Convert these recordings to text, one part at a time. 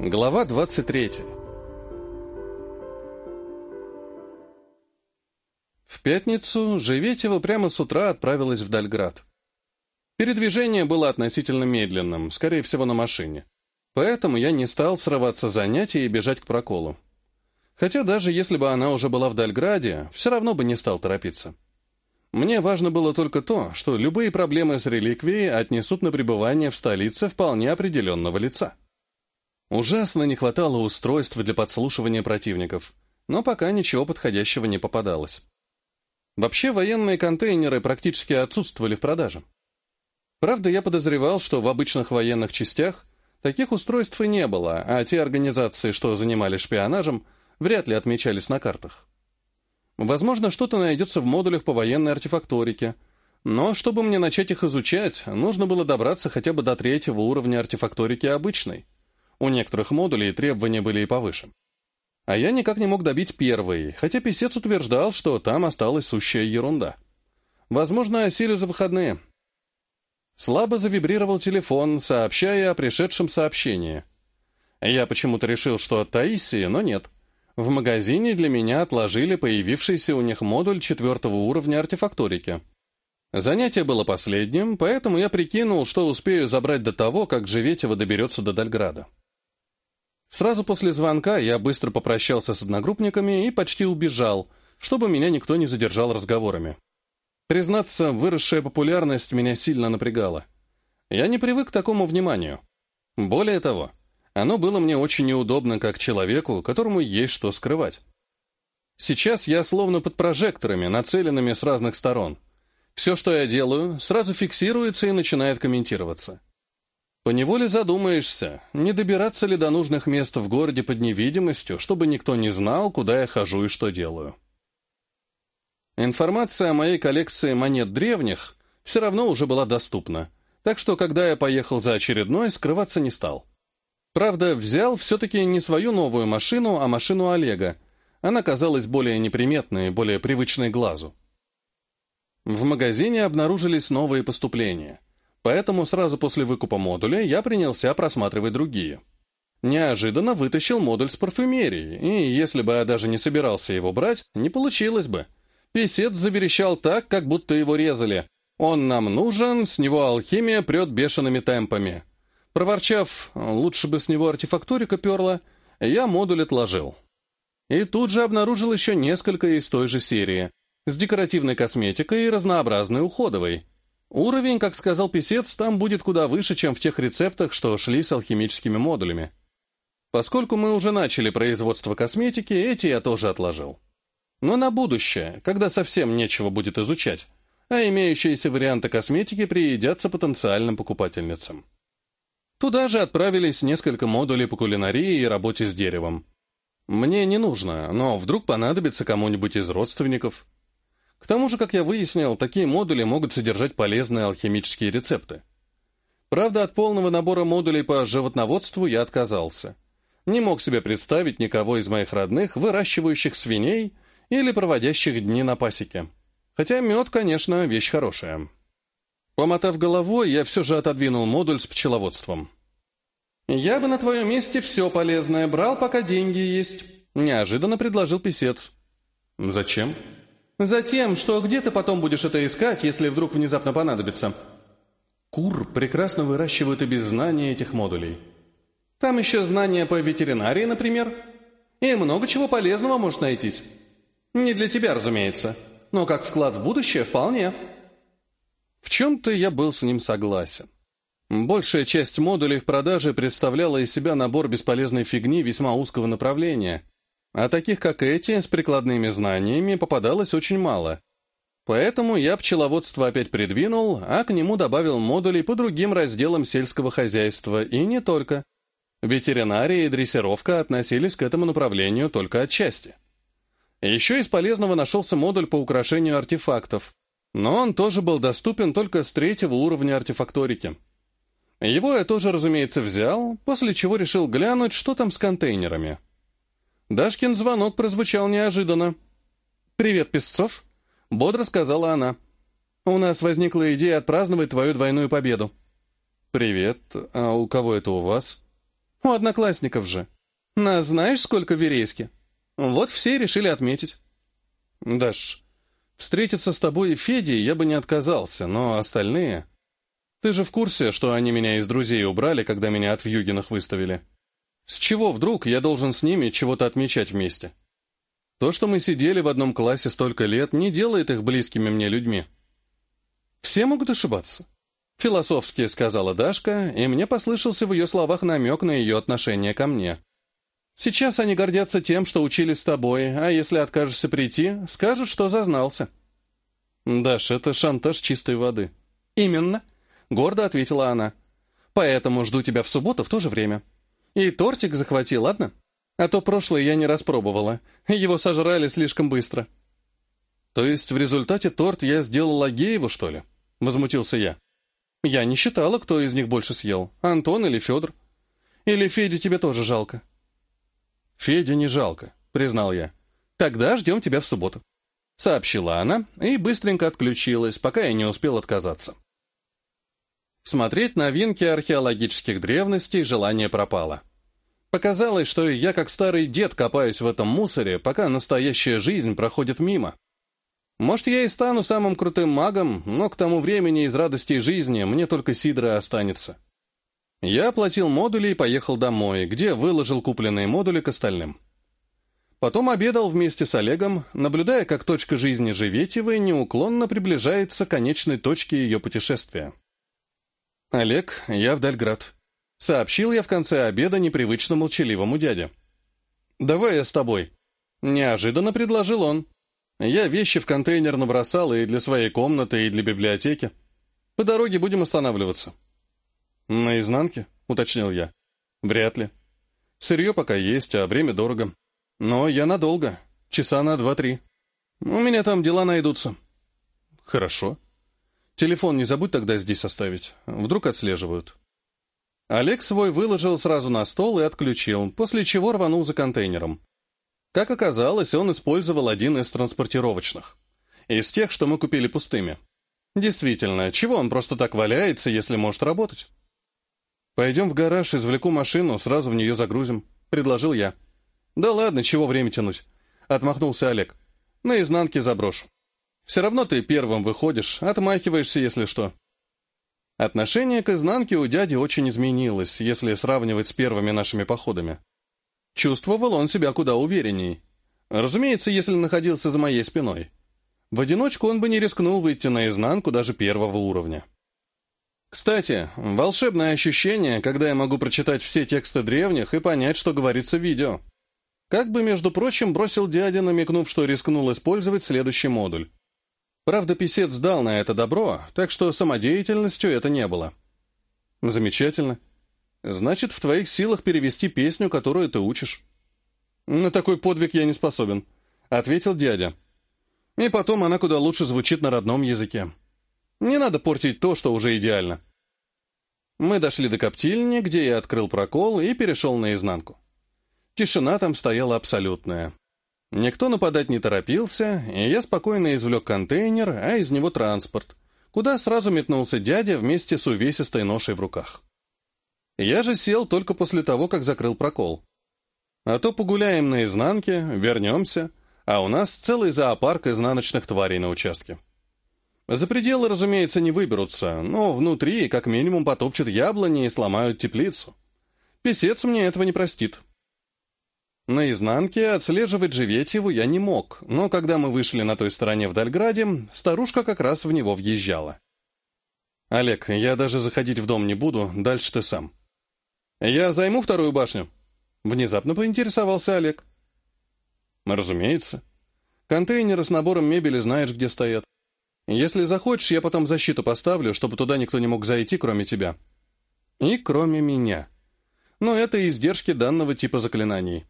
Глава 23 В пятницу Живетева прямо с утра отправилась в Дальград. Передвижение было относительно медленным, скорее всего, на машине. Поэтому я не стал срываться с занятий и бежать к проколу. Хотя даже если бы она уже была в Дальграде, все равно бы не стал торопиться. Мне важно было только то, что любые проблемы с реликвией отнесут на пребывание в столице вполне определенного лица. Ужасно не хватало устройств для подслушивания противников, но пока ничего подходящего не попадалось. Вообще военные контейнеры практически отсутствовали в продаже. Правда, я подозревал, что в обычных военных частях таких устройств и не было, а те организации, что занимались шпионажем, вряд ли отмечались на картах. Возможно, что-то найдется в модулях по военной артефакторике, но чтобы мне начать их изучать, нужно было добраться хотя бы до третьего уровня артефакторики обычной. У некоторых модулей требования были и повыше. А я никак не мог добить первый, хотя писец утверждал, что там осталась сущая ерунда. Возможно, осилю за выходные. Слабо завибрировал телефон, сообщая о пришедшем сообщении. Я почему-то решил, что от Таисии, но нет. В магазине для меня отложили появившийся у них модуль четвертого уровня артефакторики. Занятие было последним, поэтому я прикинул, что успею забрать до того, как Живетева доберется до Дальграда. Сразу после звонка я быстро попрощался с одногруппниками и почти убежал, чтобы меня никто не задержал разговорами. Признаться, выросшая популярность меня сильно напрягала. Я не привык к такому вниманию. Более того, оно было мне очень неудобно как человеку, которому есть что скрывать. Сейчас я словно под прожекторами, нацеленными с разных сторон. Все, что я делаю, сразу фиксируется и начинает комментироваться. Поневоле задумаешься, не добираться ли до нужных мест в городе под невидимостью, чтобы никто не знал, куда я хожу и что делаю. Информация о моей коллекции монет древних все равно уже была доступна, так что, когда я поехал за очередной, скрываться не стал. Правда, взял все-таки не свою новую машину, а машину Олега. Она казалась более неприметной, более привычной глазу. В магазине обнаружились новые поступления, поэтому сразу после выкупа модуля я принялся просматривать другие. Неожиданно вытащил модуль с парфюмерией, и если бы я даже не собирался его брать, не получилось бы. Песец заверещал так, как будто его резали. «Он нам нужен, с него алхимия прет бешеными темпами». Проворчав, лучше бы с него артефакторика перла, я модуль отложил. И тут же обнаружил еще несколько из той же серии, с декоративной косметикой и разнообразной уходовой. Уровень, как сказал писец, там будет куда выше, чем в тех рецептах, что шли с алхимическими модулями. Поскольку мы уже начали производство косметики, эти я тоже отложил. Но на будущее, когда совсем нечего будет изучать, а имеющиеся варианты косметики приедятся потенциальным покупательницам. Туда же отправились несколько модулей по кулинарии и работе с деревом. Мне не нужно, но вдруг понадобится кому-нибудь из родственников. К тому же, как я выяснил, такие модули могут содержать полезные алхимические рецепты. Правда, от полного набора модулей по животноводству я отказался. Не мог себе представить никого из моих родных, выращивающих свиней или проводящих дни на пасеке. Хотя мед, конечно, вещь хорошая. Помотав головой, я все же отодвинул модуль с пчеловодством. «Я бы на твоем месте все полезное брал, пока деньги есть», — неожиданно предложил писец. «Зачем?» «Затем, что где ты потом будешь это искать, если вдруг внезапно понадобится?» Кур прекрасно выращивают и без знания этих модулей. Там еще знания по ветеринарии, например. И много чего полезного может найтись. Не для тебя, разумеется, но как вклад в будущее вполне. В чем-то я был с ним согласен. Большая часть модулей в продаже представляла из себя набор бесполезной фигни весьма узкого направления, а таких, как эти, с прикладными знаниями попадалось очень мало. Поэтому я пчеловодство опять придвинул, а к нему добавил модули по другим разделам сельского хозяйства, и не только. Ветеринария и дрессировка относились к этому направлению только отчасти. Еще из полезного нашелся модуль по украшению артефактов, но он тоже был доступен только с третьего уровня артефакторики. Его я тоже, разумеется, взял, после чего решил глянуть, что там с контейнерами. Дашкин звонок прозвучал неожиданно. «Привет, Песцов», — бодро сказала она. «У нас возникла идея отпраздновать твою двойную победу». «Привет. А у кого это у вас?» У одноклассников же. Нас знаешь, сколько в Верейске? Вот все решили отметить. Даш, встретиться с тобой и Федей я бы не отказался, но остальные... Ты же в курсе, что они меня из друзей убрали, когда меня от Вьюгинах выставили? С чего вдруг я должен с ними чего-то отмечать вместе? То, что мы сидели в одном классе столько лет, не делает их близкими мне людьми. Все могут ошибаться. Философски сказала Дашка, и мне послышался в ее словах намек на ее отношение ко мне. Сейчас они гордятся тем, что учились с тобой, а если откажешься прийти, скажут, что зазнался. Даш, это шантаж чистой воды. Именно, гордо ответила она. Поэтому жду тебя в субботу в то же время. И тортик захвати, ладно? А то прошлое я не распробовала. Его сожрали слишком быстро. То есть в результате торт я сделал Агееву, что ли? Возмутился я. Я не считала, кто из них больше съел, Антон или Федор. Или Феде тебе тоже жалко? Феде не жалко, признал я. Тогда ждем тебя в субботу. Сообщила она и быстренько отключилась, пока я не успел отказаться. Смотреть новинки археологических древностей желание пропало. Показалось, что я как старый дед копаюсь в этом мусоре, пока настоящая жизнь проходит мимо. Может, я и стану самым крутым магом, но к тому времени из радостей жизни мне только сидра останется. Я оплатил модули и поехал домой, где выложил купленные модули к остальным. Потом обедал вместе с Олегом, наблюдая, как точка жизни Живетьевой неуклонно приближается к конечной точке ее путешествия. «Олег, я в Дальград», — сообщил я в конце обеда непривычно молчаливому дяде. «Давай я с тобой», — неожиданно предложил он. Я вещи в контейнер набросал и для своей комнаты, и для библиотеки. По дороге будем останавливаться. На изнанке, уточнил я. Вряд ли. Сырье пока есть, а время дорого. Но я надолго, часа на два-три. У меня там дела найдутся. Хорошо. Телефон не забудь тогда здесь оставить. Вдруг отслеживают. Олег свой выложил сразу на стол и отключил, после чего рванул за контейнером. Как оказалось, он использовал один из транспортировочных. Из тех, что мы купили пустыми. Действительно, чего он просто так валяется, если может работать? «Пойдем в гараж, извлеку машину, сразу в нее загрузим», — предложил я. «Да ладно, чего время тянуть?» — отмахнулся Олег. «На изнанке заброшу. Все равно ты первым выходишь, отмахиваешься, если что». Отношение к изнанке у дяди очень изменилось, если сравнивать с первыми нашими походами. Чувствовал он себя куда уверенней. Разумеется, если находился за моей спиной. В одиночку он бы не рискнул выйти наизнанку даже первого уровня. Кстати, волшебное ощущение, когда я могу прочитать все тексты древних и понять, что говорится в видео. Как бы, между прочим, бросил дядя, намекнув, что рискнул использовать следующий модуль. Правда, писец дал на это добро, так что самодеятельностью это не было. Замечательно. Значит, в твоих силах перевести песню, которую ты учишь. На такой подвиг я не способен, ответил дядя. И потом она куда лучше звучит на родном языке. Не надо портить то, что уже идеально. Мы дошли до коптильни, где я открыл прокол и перешел наизнанку. Тишина там стояла абсолютная. Никто нападать не торопился, и я спокойно извлек контейнер, а из него транспорт, куда сразу метнулся дядя вместе с увесистой ношей в руках. Я же сел только после того, как закрыл прокол. А то погуляем на изнанке, вернемся, а у нас целый зоопарк изнаночных тварей на участке. За пределы, разумеется, не выберутся, но внутри как минимум потопчут яблони и сломают теплицу. Песец мне этого не простит. На изнанке отслеживать Живетьеву я не мог, но когда мы вышли на той стороне в Дальграде, старушка как раз в него въезжала. «Олег, я даже заходить в дом не буду, дальше ты сам». «Я займу вторую башню?» Внезапно поинтересовался Олег. «Разумеется. Контейнеры с набором мебели знаешь, где стоят. Если захочешь, я потом защиту поставлю, чтобы туда никто не мог зайти, кроме тебя. И кроме меня. Но это издержки данного типа заклинаний.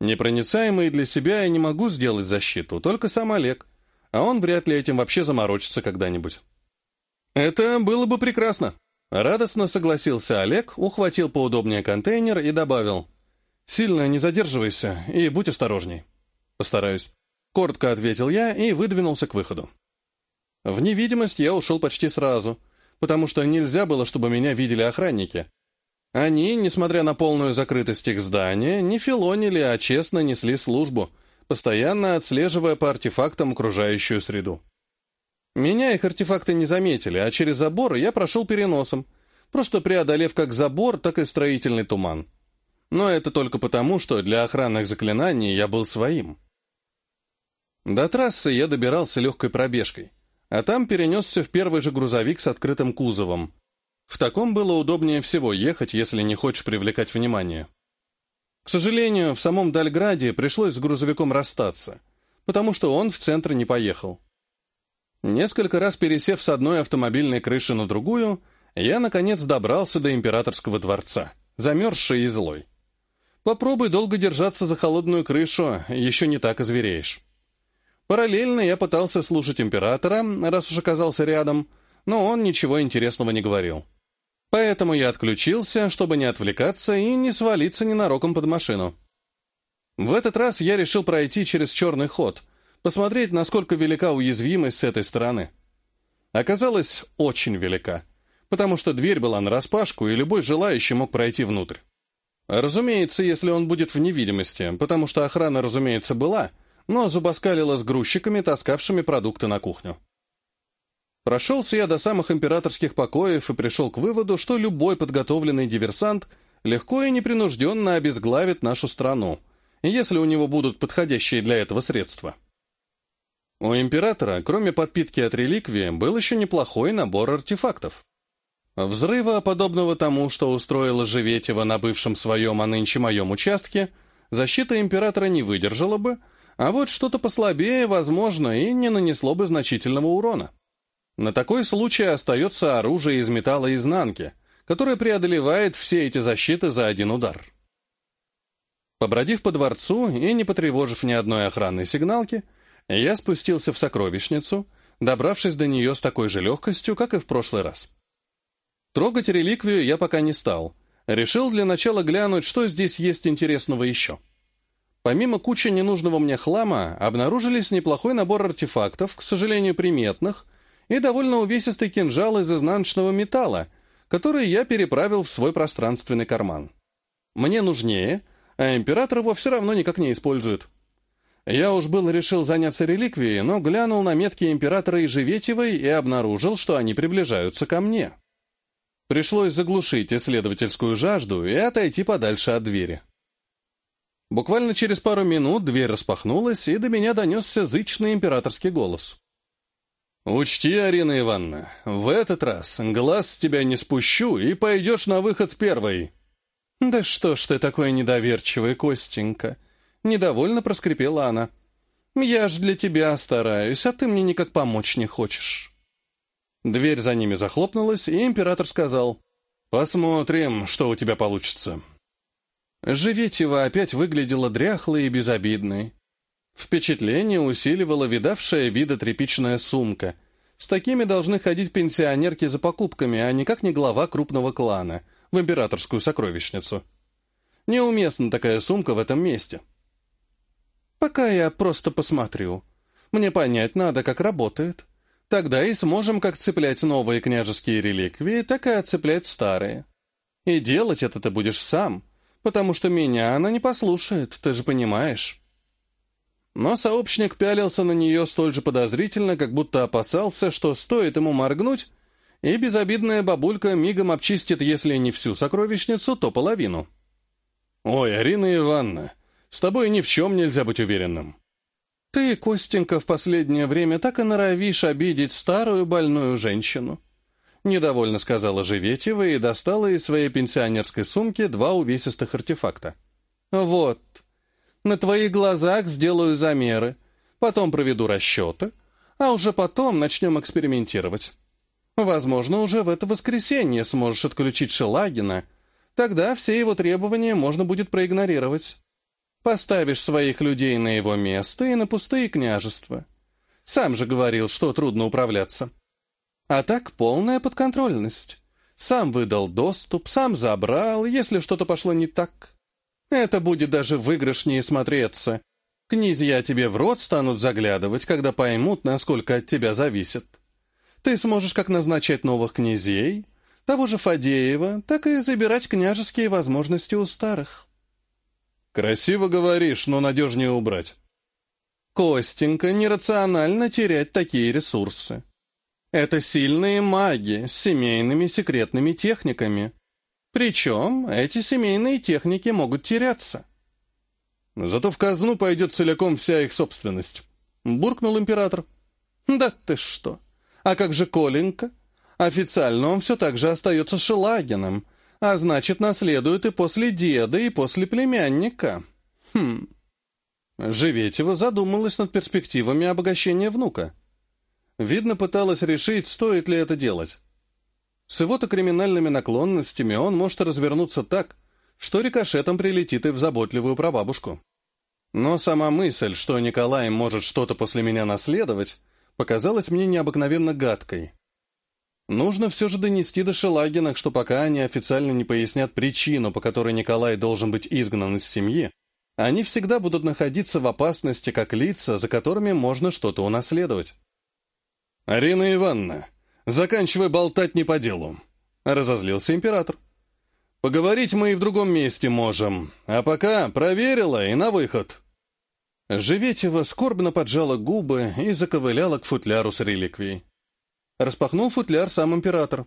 Непроницаемые для себя я не могу сделать защиту, только сам Олег, а он вряд ли этим вообще заморочится когда-нибудь». «Это было бы прекрасно», Радостно согласился Олег, ухватил поудобнее контейнер и добавил. «Сильно не задерживайся и будь осторожней». «Постараюсь». Коротко ответил я и выдвинулся к выходу. В невидимость я ушел почти сразу, потому что нельзя было, чтобы меня видели охранники. Они, несмотря на полную закрытость их здания, не филонили, а честно несли службу, постоянно отслеживая по артефактам окружающую среду. Меня их артефакты не заметили, а через забор я прошел переносом, просто преодолев как забор, так и строительный туман. Но это только потому, что для охранных заклинаний я был своим. До трассы я добирался легкой пробежкой, а там перенесся в первый же грузовик с открытым кузовом. В таком было удобнее всего ехать, если не хочешь привлекать внимание. К сожалению, в самом Дальграде пришлось с грузовиком расстаться, потому что он в центр не поехал. Несколько раз пересев с одной автомобильной крыши на другую, я, наконец, добрался до императорского дворца, замерзший и злой. Попробуй долго держаться за холодную крышу, еще не так озвереешь. Параллельно я пытался слушать императора, раз уж оказался рядом, но он ничего интересного не говорил. Поэтому я отключился, чтобы не отвлекаться и не свалиться ненароком под машину. В этот раз я решил пройти через черный ход, посмотреть, насколько велика уязвимость с этой стороны. Оказалось, очень велика, потому что дверь была нараспашку, и любой желающий мог пройти внутрь. Разумеется, если он будет в невидимости, потому что охрана, разумеется, была, но зубоскалила с грузчиками, таскавшими продукты на кухню. Прошелся я до самых императорских покоев и пришел к выводу, что любой подготовленный диверсант легко и непринужденно обезглавит нашу страну, если у него будут подходящие для этого средства. У императора, кроме подпитки от реликвии, был еще неплохой набор артефактов. Взрыва, подобного тому, что устроила Живетева на бывшем своем, а нынче моем участке, защита императора не выдержала бы, а вот что-то послабее, возможно, и не нанесло бы значительного урона. На такой случай остается оружие из металла изнанки, которое преодолевает все эти защиты за один удар. Побродив по дворцу и не потревожив ни одной охранной сигналки, я спустился в сокровищницу, добравшись до нее с такой же легкостью, как и в прошлый раз. Трогать реликвию я пока не стал. Решил для начала глянуть, что здесь есть интересного еще. Помимо кучи ненужного мне хлама, обнаружились неплохой набор артефактов, к сожалению, приметных, и довольно увесистый кинжал из изнаночного металла, который я переправил в свой пространственный карман. Мне нужнее, а император его все равно никак не использует. Я уж был решил заняться реликвией, но глянул на метки императора и Живетевой и обнаружил, что они приближаются ко мне. Пришлось заглушить исследовательскую жажду и отойти подальше от двери. Буквально через пару минут дверь распахнулась, и до меня донесся зычный императорский голос. «Учти, Арина Ивановна, в этот раз глаз с тебя не спущу, и пойдешь на выход первой». «Да что ж ты такой недоверчивый, Костенька?» Недовольно проскрипела она. «Я ж для тебя стараюсь, а ты мне никак помочь не хочешь». Дверь за ними захлопнулась, и император сказал, «Посмотрим, что у тебя получится». Живетева опять выглядела дряхлой и безобидной. Впечатление усиливала видавшая вида тряпичная сумка. С такими должны ходить пенсионерки за покупками, а никак не глава крупного клана, в императорскую сокровищницу. Неуместна такая сумка в этом месте. Пока я просто посмотрю. Мне понять надо, как работает. Тогда и сможем как цеплять новые княжеские реликвии, так и отцеплять старые. И делать это ты будешь сам, потому что меня она не послушает, ты же понимаешь. Но сообщник пялился на нее столь же подозрительно, как будто опасался, что стоит ему моргнуть, и безобидная бабулька мигом обчистит, если не всю сокровищницу, то половину. «Ой, Арина Ивановна, с тобой ни в чем нельзя быть уверенным». «Ты, Костенька, в последнее время так и норовишь обидеть старую больную женщину», недовольно сказала Живетева и достала из своей пенсионерской сумки два увесистых артефакта. «Вот, на твоих глазах сделаю замеры, потом проведу расчеты, а уже потом начнем экспериментировать. Возможно, уже в это воскресенье сможешь отключить Шелагина, тогда все его требования можно будет проигнорировать. Поставишь своих людей на его место и на пустые княжества. Сам же говорил, что трудно управляться. А так полная подконтрольность. Сам выдал доступ, сам забрал, если что-то пошло не так. Это будет даже выигрышнее смотреться. Князья тебе в рот станут заглядывать, когда поймут, насколько от тебя зависит. Ты сможешь как назначать новых князей, того же Фадеева, так и забирать княжеские возможности у старых. Красиво говоришь, но надежнее убрать. Костенька, нерационально терять такие ресурсы. Это сильные маги с семейными секретными техниками. Причем эти семейные техники могут теряться. Зато в казну пойдет целиком вся их собственность. Буркнул император. Да ты что? А как же Коленька? Официально он все так же остается Шелагиным, а значит, наследует и после деда, и после племянника. Хм. Живетева задумалась над перспективами обогащения внука. Видно, пыталась решить, стоит ли это делать. С его-то криминальными наклонностями он может развернуться так, что рикошетом прилетит и в заботливую прабабушку. Но сама мысль, что Николай может что-то после меня наследовать, показалась мне необыкновенно гадкой. Нужно все же донести до Шелагина, что пока они официально не пояснят причину, по которой Николай должен быть изгнан из семьи, они всегда будут находиться в опасности как лица, за которыми можно что-то унаследовать. «Арина Ивановна, заканчивай болтать не по делу», — разозлился император. «Поговорить мы и в другом месте можем, а пока проверила и на выход». Живетева скорбно поджала губы и заковыляла к футляру с реликвией. Распахнул футляр сам император.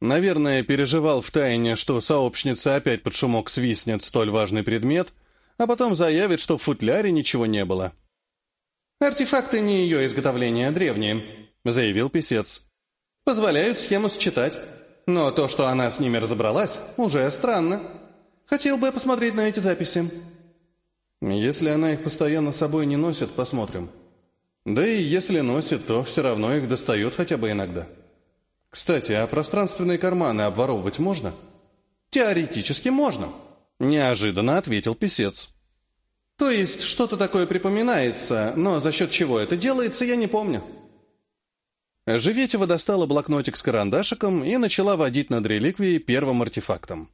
Наверное, переживал втайне, что сообщница опять под шумок свистнет столь важный предмет, а потом заявит, что в футляре ничего не было. «Артефакты не ее изготовления, древние», — заявил писец. «Позволяют схему считать. Но то, что она с ними разобралась, уже странно. Хотел бы я посмотреть на эти записи». «Если она их постоянно с собой не носит, посмотрим», да и если носит, то все равно их достает хотя бы иногда. Кстати, а пространственные карманы обворовывать можно? Теоретически можно, неожиданно ответил писец. То есть что-то такое припоминается, но за счет чего это делается, я не помню. Живетева достала блокнотик с карандашиком и начала водить над реликвией первым артефактом.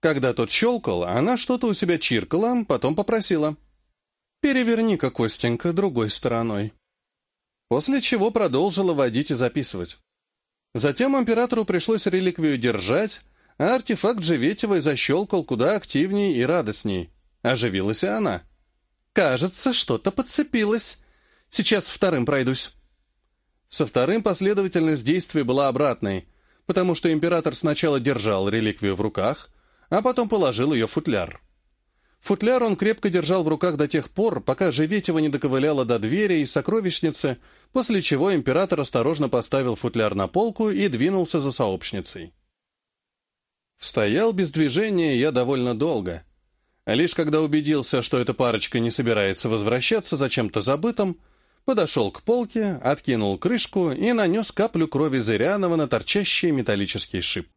Когда тот щелкал, она что-то у себя чиркала, потом попросила. «Переверни-ка, Костенька, другой стороной». После чего продолжила водить и записывать. Затем императору пришлось реликвию держать, а артефакт Живетевой защелкал куда активнее и радостней. Оживилась и она. «Кажется, что-то подцепилось. Сейчас вторым пройдусь». Со вторым последовательность действий была обратной, потому что император сначала держал реликвию в руках, а потом положил ее в футляр. Футляр он крепко держал в руках до тех пор, пока Живетева не доковыляла до двери и сокровищницы, после чего император осторожно поставил футляр на полку и двинулся за сообщницей. Стоял без движения я довольно долго. Лишь когда убедился, что эта парочка не собирается возвращаться за чем-то забытым, подошел к полке, откинул крышку и нанес каплю крови Зырянова на торчащий металлический шип.